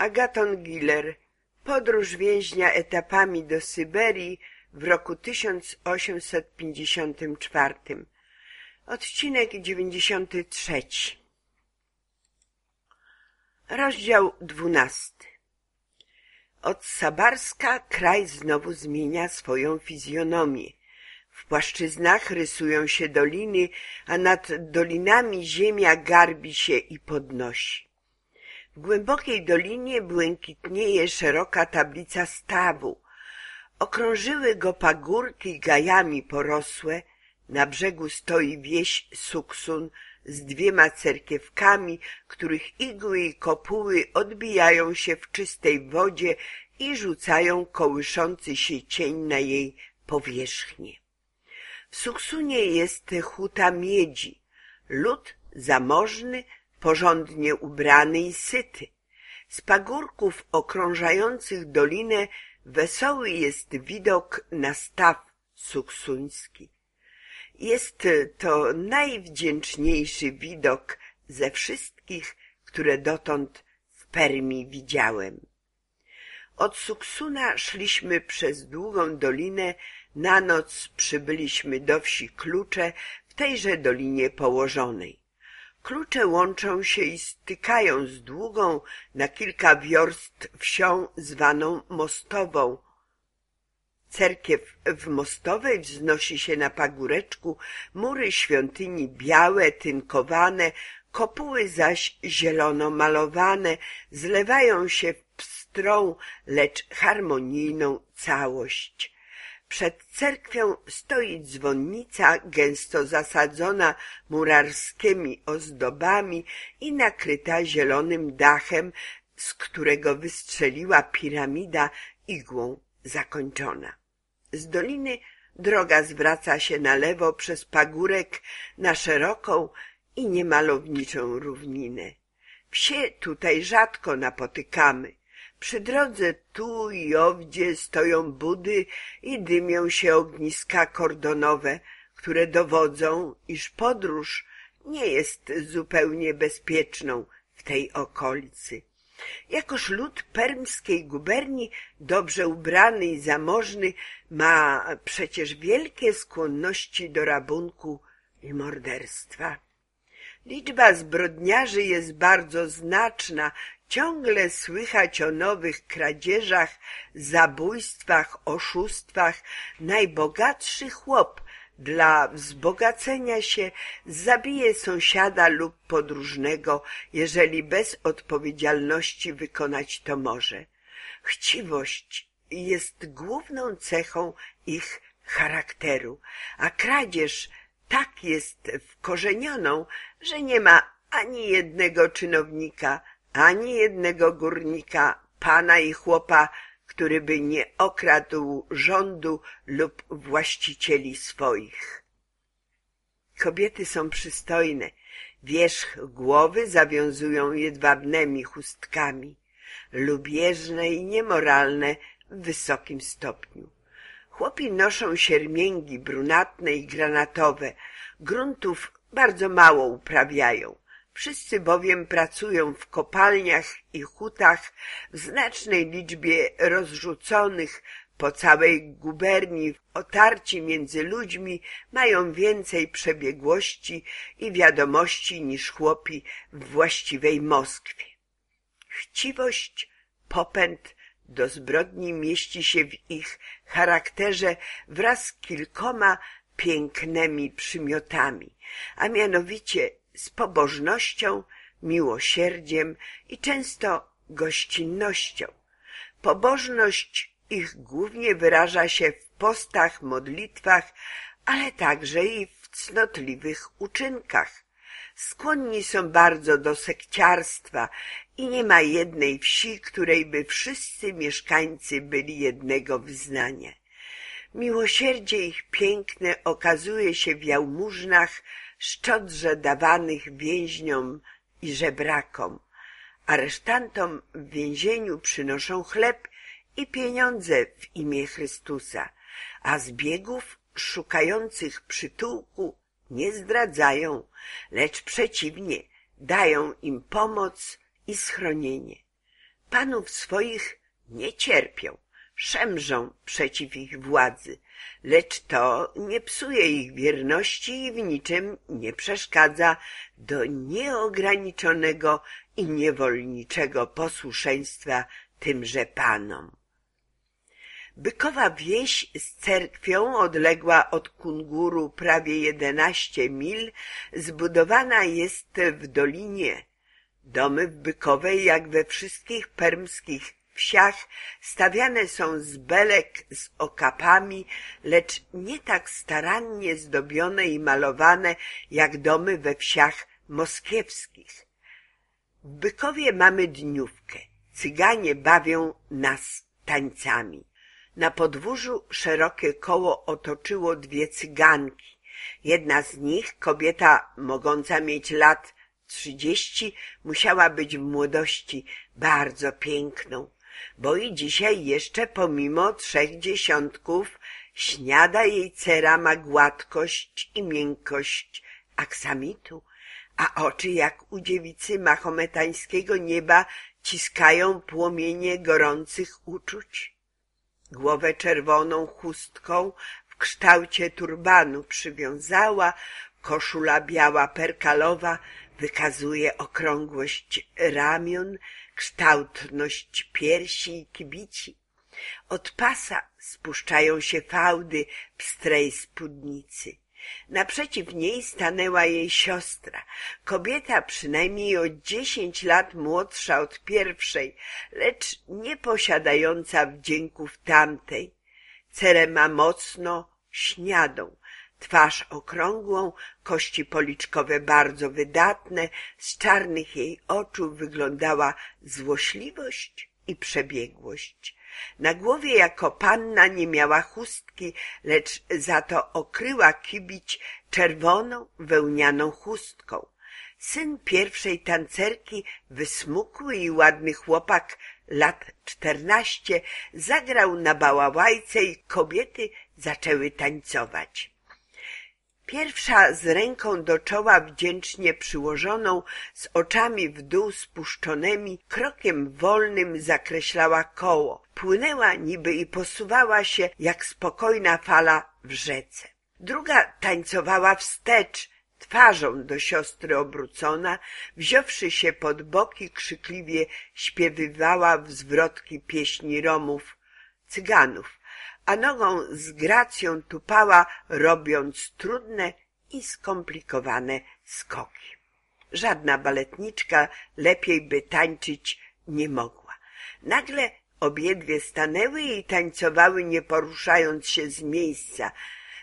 Agaton Giller Podróż więźnia etapami do Syberii w roku 1854 Odcinek 93 Rozdział 12 Od Sabarska kraj znowu zmienia swoją fizjonomię. W płaszczyznach rysują się doliny, a nad dolinami ziemia garbi się i podnosi. W głębokiej dolinie błękitnieje szeroka tablica stawu. Okrążyły go pagórki gajami porosłe. Na brzegu stoi wieś Suksun z dwiema cerkiewkami, których igły i kopuły odbijają się w czystej wodzie i rzucają kołyszący się cień na jej powierzchnię. W Suksunie jest huta miedzi. Lud zamożny porządnie ubrany i syty. Z pagórków okrążających dolinę wesoły jest widok na staw suksuński. Jest to najwdzięczniejszy widok ze wszystkich, które dotąd w Permi widziałem. Od Suksuna szliśmy przez długą dolinę, na noc przybyliśmy do wsi Klucze w tejże dolinie położonej. Klucze łączą się i stykają z długą na kilka wiorst wsią zwaną Mostową. Cerkiew w Mostowej wznosi się na pagóreczku, mury świątyni białe, tynkowane, kopuły zaś zielono malowane, zlewają się w pstrą, lecz harmonijną całość. Przed cerkwią stoi dzwonnica gęsto zasadzona murarskimi ozdobami i nakryta zielonym dachem, z którego wystrzeliła piramida igłą zakończona. Z doliny droga zwraca się na lewo przez pagórek na szeroką i niemalowniczą równinę. Wsie tutaj rzadko napotykamy. Przy drodze tu i owdzie stoją budy i dymią się ogniska kordonowe, które dowodzą, iż podróż nie jest zupełnie bezpieczną w tej okolicy. Jakoż lud permskiej guberni, dobrze ubrany i zamożny, ma przecież wielkie skłonności do rabunku i morderstwa. Liczba zbrodniarzy jest bardzo znaczna Ciągle słychać o nowych kradzieżach, zabójstwach, oszustwach. Najbogatszy chłop dla wzbogacenia się zabije sąsiada lub podróżnego, jeżeli bez odpowiedzialności wykonać to może. Chciwość jest główną cechą ich charakteru, a kradzież tak jest wkorzenioną, że nie ma ani jednego czynownika, ani jednego górnika, pana i chłopa, który by nie okradł rządu lub właścicieli swoich. Kobiety są przystojne, wierzch głowy zawiązują jedwabnymi chustkami, lubieżne i niemoralne w wysokim stopniu. Chłopi noszą siermięgi brunatne i granatowe, gruntów bardzo mało uprawiają. Wszyscy bowiem pracują w kopalniach i hutach w znacznej liczbie rozrzuconych po całej guberni otarci między ludźmi mają więcej przebiegłości i wiadomości niż chłopi w właściwej Moskwie. Chciwość, popęd do zbrodni mieści się w ich charakterze wraz z kilkoma pięknymi przymiotami, a mianowicie z pobożnością, miłosierdziem i często gościnnością. Pobożność ich głównie wyraża się w postach, modlitwach, ale także i w cnotliwych uczynkach. Skłonni są bardzo do sekciarstwa i nie ma jednej wsi, której by wszyscy mieszkańcy byli jednego wyznania. Miłosierdzie ich piękne okazuje się w jałmużnach, szczodrze dawanych więźniom i żebrakom. Aresztantom w więzieniu przynoszą chleb i pieniądze w imię Chrystusa, a zbiegów szukających przytułku nie zdradzają, lecz przeciwnie, dają im pomoc i schronienie. Panów swoich nie cierpią, szemrzą przeciw ich władzy, lecz to nie psuje ich wierności i w niczym nie przeszkadza do nieograniczonego i niewolniczego posłuszeństwa tymże panom. Bykowa wieś z cerkwią odległa od Kunguru prawie jedenaście mil, zbudowana jest w dolinie. Domy w Bykowej, jak we wszystkich permskich wsiach, stawiane są z belek z okapami, lecz nie tak starannie zdobione i malowane jak domy we wsiach moskiewskich. W Bykowie mamy dniówkę. Cyganie bawią nas tańcami. Na podwórzu szerokie koło otoczyło dwie cyganki. Jedna z nich, kobieta mogąca mieć lat trzydzieści, musiała być w młodości bardzo piękną, bo i dzisiaj jeszcze pomimo trzech dziesiątków śniada jej cera ma gładkość i miękkość aksamitu, a oczy jak u dziewicy mahometańskiego nieba ciskają płomienie gorących uczuć. Głowę czerwoną chustką w kształcie turbanu przywiązała, koszula biała perkalowa wykazuje okrągłość ramion, kształtność piersi i kibici. Od pasa spuszczają się fałdy pstrej spódnicy. Naprzeciw niej stanęła jej siostra, kobieta przynajmniej o dziesięć lat młodsza od pierwszej, lecz nie posiadająca wdzięków tamtej. Cerę ma mocno śniadą, twarz okrągłą, kości policzkowe bardzo wydatne, z czarnych jej oczu wyglądała złośliwość i przebiegłość. Na głowie jako panna nie miała chustki, lecz za to okryła kibić czerwoną wełnianą chustką. Syn pierwszej tancerki, wysmukły i ładny chłopak, lat czternaście, zagrał na bałałajce i kobiety zaczęły tańcować. Pierwsza z ręką do czoła wdzięcznie przyłożoną, z oczami w dół spuszczonymi, krokiem wolnym zakreślała koło. Płynęła niby i posuwała się jak spokojna fala w rzece. Druga tańcowała wstecz, twarzą do siostry obrócona, wziąwszy się pod boki, krzykliwie śpiewywała w zwrotki pieśni Romów, Cyganów a nogą z gracją tupała, robiąc trudne i skomplikowane skoki. Żadna baletniczka lepiej by tańczyć nie mogła. Nagle obiedwie stanęły i tańcowały, nie poruszając się z miejsca,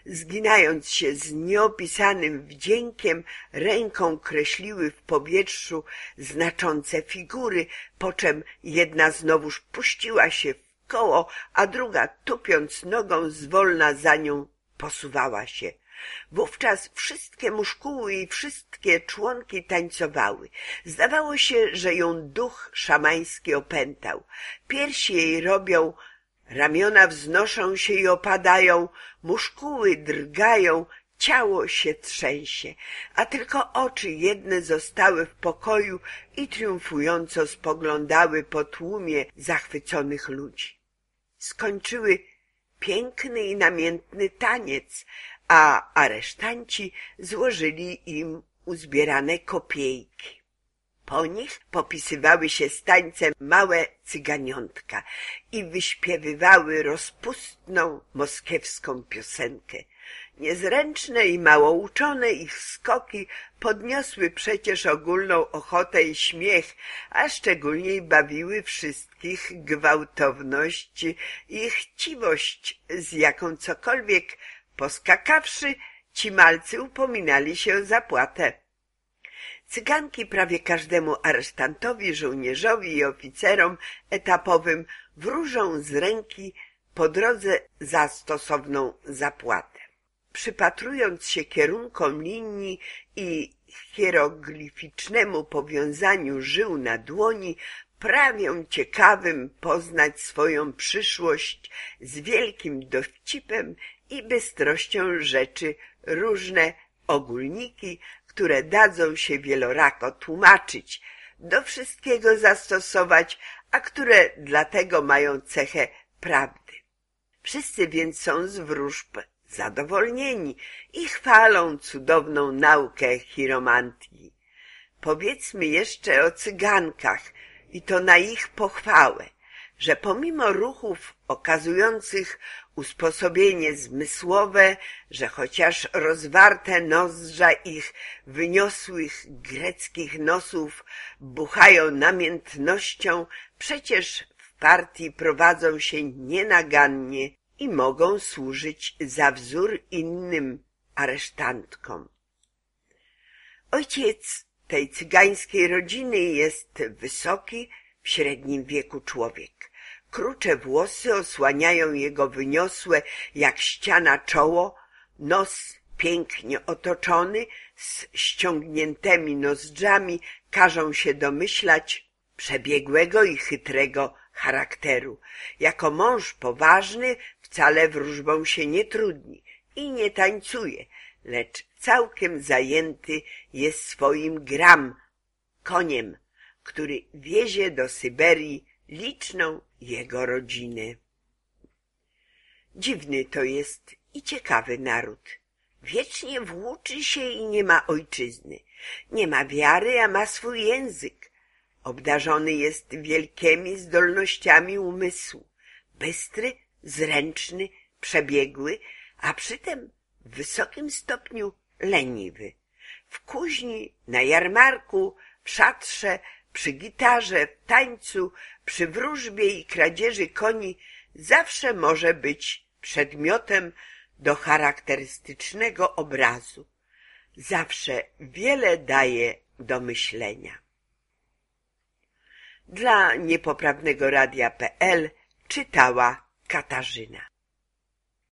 zginając się z nieopisanym wdziękiem, ręką kreśliły w powietrzu znaczące figury, po czym jedna znowuż puściła się w koło, a druga, tupiąc nogą, zwolna za nią posuwała się. Wówczas wszystkie muszkuły i wszystkie członki tańcowały. Zdawało się, że ją duch szamański opętał. Piersi jej robią, ramiona wznoszą się i opadają, muszkuły drgają, ciało się trzęsie, a tylko oczy jedne zostały w pokoju i triumfująco spoglądały po tłumie zachwyconych ludzi skończyły piękny i namiętny taniec, a aresztanci złożyli im uzbierane kopiejki. Po nich popisywały się z tańcem małe cyganiątka i wyśpiewywały rozpustną moskiewską piosenkę. Niezręczne i mało uczone ich skoki podniosły przecież ogólną ochotę i śmiech, a szczególnie bawiły wszystkich gwałtowność i chciwość, z jaką cokolwiek poskakawszy, ci malcy upominali się o zapłatę. Cyganki prawie każdemu aresztantowi, żołnierzowi i oficerom etapowym wróżą z ręki po drodze za stosowną zapłatę. Przypatrując się kierunkom linii i hieroglificznemu powiązaniu żył na dłoni, prawią ciekawym poznać swoją przyszłość z wielkim dowcipem i bystrością rzeczy różne ogólniki, które dadzą się wielorako tłumaczyć, do wszystkiego zastosować, a które dlatego mają cechę prawdy. Wszyscy więc są z wróżb zadowolnieni i chwalą cudowną naukę chiromantii. Powiedzmy jeszcze o cygankach i to na ich pochwałę, że pomimo ruchów okazujących usposobienie zmysłowe, że chociaż rozwarte nozdrza ich wyniosłych greckich nosów buchają namiętnością, przecież w partii prowadzą się nienagannie i mogą służyć za wzór innym aresztantkom. Ojciec tej cygańskiej rodziny jest wysoki, w średnim wieku człowiek. Krucze włosy osłaniają jego wyniosłe jak ściana czoło, nos pięknie otoczony, z ściągniętymi nozdrzami każą się domyślać przebiegłego i chytrego charakteru. Jako mąż poważny wcale wróżbą się nie trudni i nie tańcuje, lecz całkiem zajęty jest swoim gram, koniem, który wiezie do Syberii liczną jego rodzinę. Dziwny to jest i ciekawy naród. Wiecznie włóczy się i nie ma ojczyzny. Nie ma wiary, a ma swój język. Obdarzony jest wielkimi zdolnościami umysłu. Bystry, zręczny, przebiegły, a przytem w wysokim stopniu leniwy. W kuźni, na jarmarku, w szatrze, przy gitarze, w tańcu, przy wróżbie i kradzieży koni zawsze może być przedmiotem do charakterystycznego obrazu. Zawsze wiele daje do myślenia. Dla niepoprawnego radia.pl czytała Katarzyna.